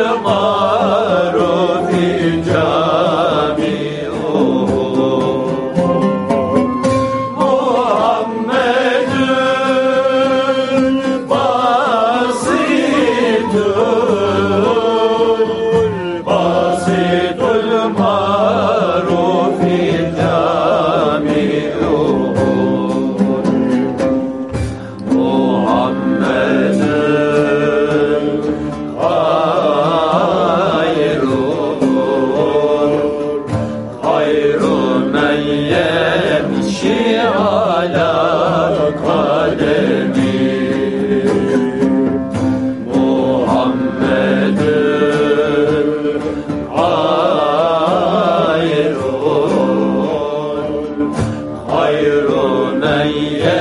Yollarıma yeah.